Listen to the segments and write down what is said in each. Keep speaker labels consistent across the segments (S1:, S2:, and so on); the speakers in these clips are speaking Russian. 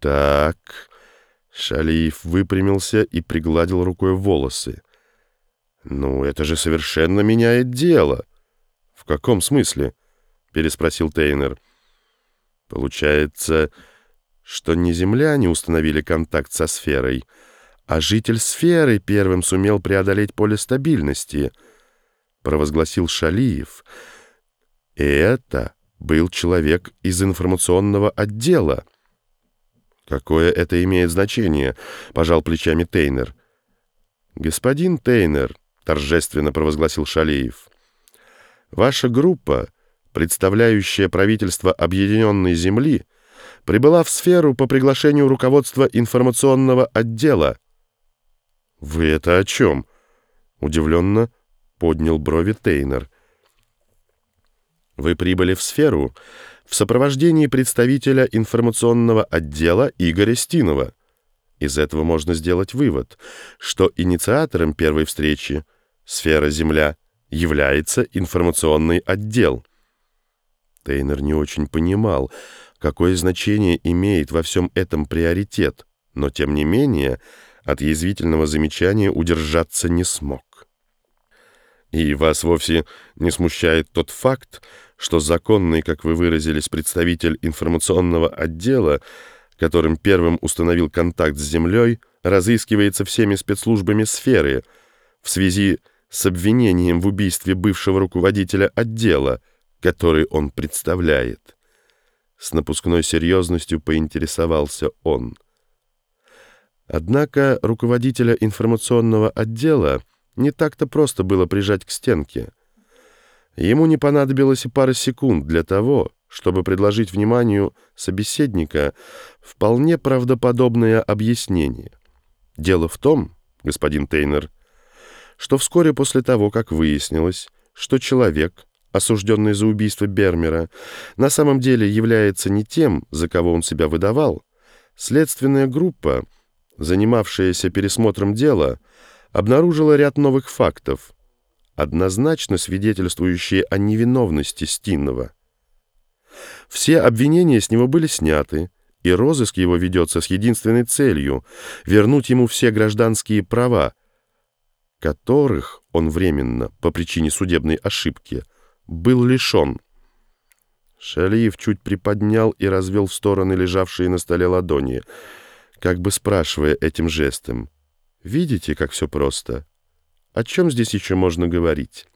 S1: Так, Шалиев выпрямился и пригладил рукой волосы. «Ну, это же совершенно меняет дело». «В каком смысле?» — переспросил Тейнер. «Получается, что не земляне установили контакт со сферой, а житель сферы первым сумел преодолеть поле стабильности», — провозгласил Шалиев. «И это был человек из информационного отдела». «Какое это имеет значение?» — пожал плечами Тейнер. «Господин Тейнер», — торжественно провозгласил Шалеев, — «ваша группа, представляющая правительство Объединенной Земли, прибыла в сферу по приглашению руководства информационного отдела». «Вы это о чем?» — удивленно поднял брови Тейнер. «Вы прибыли в сферу в сопровождении представителя информационного отдела Игоря Стинова. Из этого можно сделать вывод, что инициатором первой встречи «Сфера Земля» является информационный отдел. Тейнер не очень понимал, какое значение имеет во всем этом приоритет, но, тем не менее, от язвительного замечания удержаться не смог. И вас вовсе не смущает тот факт, что законный, как вы выразились, представитель информационного отдела, которым первым установил контакт с Землей, разыскивается всеми спецслужбами сферы в связи с обвинением в убийстве бывшего руководителя отдела, который он представляет. С напускной серьезностью поинтересовался он. Однако руководителя информационного отдела не так-то просто было прижать к стенке. Ему не понадобилось и пара секунд для того, чтобы предложить вниманию собеседника вполне правдоподобное объяснение. Дело в том, господин Тейнер, что вскоре после того, как выяснилось, что человек, осужденный за убийство Бермера, на самом деле является не тем, за кого он себя выдавал, следственная группа, занимавшаяся пересмотром дела, обнаружила ряд новых фактов, однозначно свидетельствующие о невиновности Стинного. Все обвинения с него были сняты, и розыск его ведется с единственной целью — вернуть ему все гражданские права, которых он временно, по причине судебной ошибки, был лишен. Шалиев чуть приподнял и развел в стороны лежавшие на столе ладони, как бы спрашивая этим жестом — Видите, как все просто? О чем здесь еще можно говорить?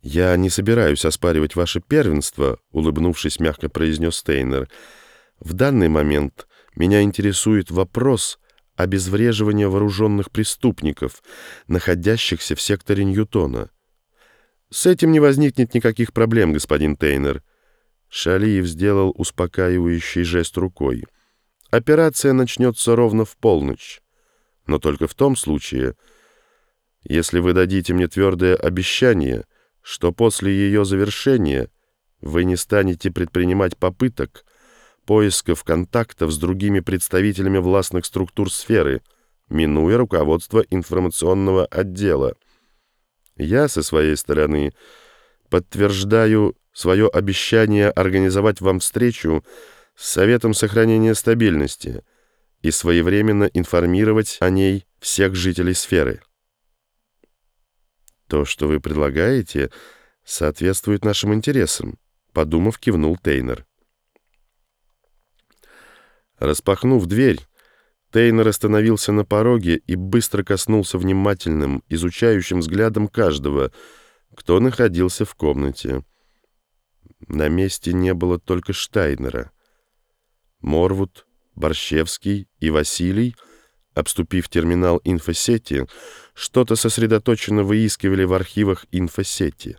S1: «Я не собираюсь оспаривать ваше первенство», — улыбнувшись, мягко произнес Стейнер. «В данный момент меня интересует вопрос обезвреживания вооруженных преступников, находящихся в секторе Ньютона. С этим не возникнет никаких проблем, господин Тейнер». Шалиев сделал успокаивающий жест рукой. Операция начнется ровно в полночь, но только в том случае, если вы дадите мне твердое обещание, что после ее завершения вы не станете предпринимать попыток поисков контактов с другими представителями властных структур сферы, минуя руководство информационного отдела. Я, со своей стороны, подтверждаю свое обещание организовать вам встречу с Советом сохранения стабильности и своевременно информировать о ней всех жителей сферы. То, что вы предлагаете, соответствует нашим интересам, подумав, кивнул Тейнер. Распахнув дверь, Тейнер остановился на пороге и быстро коснулся внимательным, изучающим взглядом каждого, кто находился в комнате. На месте не было только Штайнера — Морвуд, Борщевский и Василий, обступив терминал инфосети, что-то сосредоточенно выискивали в архивах инфосети.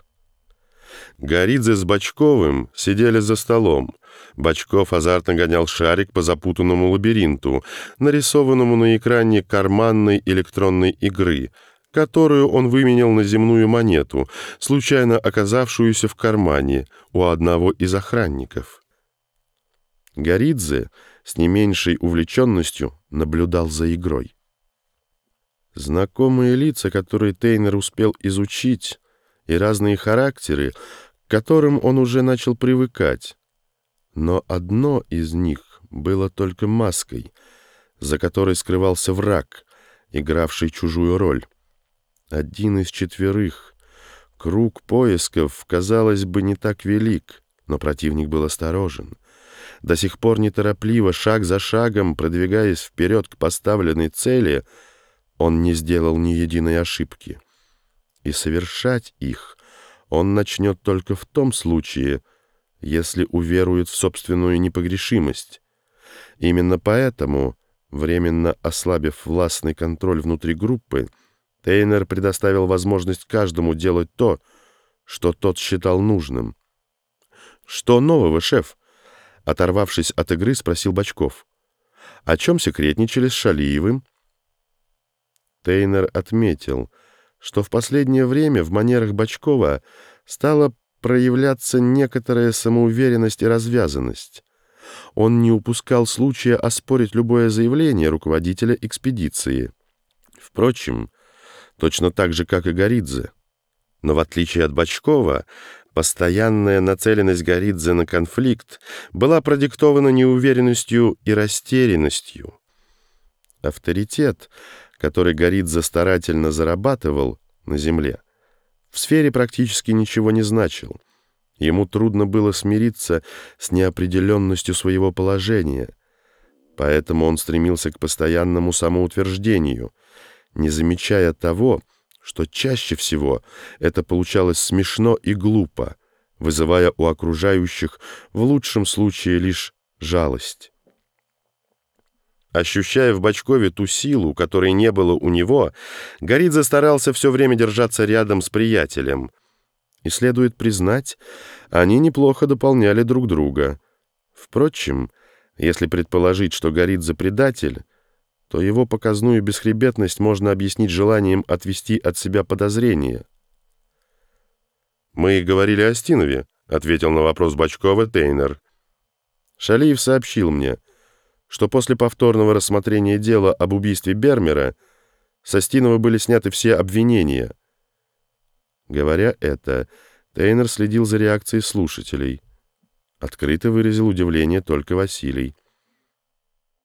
S1: Горидзе с Бочковым сидели за столом. Бочков азартно гонял шарик по запутанному лабиринту, нарисованному на экране карманной электронной игры, которую он выменял на земную монету, случайно оказавшуюся в кармане у одного из охранников. Горидзе с не меньшей увлеченностью наблюдал за игрой. Знакомые лица, которые Тейнер успел изучить, и разные характеры, к которым он уже начал привыкать. Но одно из них было только маской, за которой скрывался враг, игравший чужую роль. Один из четверых. Круг поисков, казалось бы, не так велик, но противник был осторожен. До сих пор неторопливо, шаг за шагом, продвигаясь вперед к поставленной цели, он не сделал ни единой ошибки. И совершать их он начнет только в том случае, если уверует в собственную непогрешимость. Именно поэтому, временно ослабив властный контроль внутри группы, Тейнер предоставил возможность каждому делать то, что тот считал нужным. «Что нового, шеф?» Оторвавшись от игры, спросил Бочков. «О чем секретничали с Шалиевым?» Тейнер отметил, что в последнее время в манерах Бочкова стала проявляться некоторая самоуверенность и развязанность. Он не упускал случая оспорить любое заявление руководителя экспедиции. Впрочем, точно так же, как и Горидзе. Но в отличие от Бочкова, постоянная нацеленность Горидзе на конфликт была продиктована неуверенностью и растерянностью. Авторитет, который Горидзе старательно зарабатывал на земле, в сфере практически ничего не значил. Ему трудно было смириться с неопределенностью своего положения, поэтому он стремился к постоянному самоутверждению, не замечая того, что чаще всего это получалось смешно и глупо, вызывая у окружающих в лучшем случае лишь жалость. Ощущая в Бочкове ту силу, которой не было у него, Горидзе старался все время держаться рядом с приятелем. И следует признать, они неплохо дополняли друг друга. Впрочем, если предположить, что Горидзе предатель, то его показную бесхребетность можно объяснить желанием отвести от себя подозрения. «Мы говорили о Стинове», — ответил на вопрос Бочкова Тейнер. Шалиев сообщил мне — что после повторного рассмотрения дела об убийстве Бермера со Стинова были сняты все обвинения. Говоря это, Тейнер следил за реакцией слушателей. Открыто выразил удивление только Василий.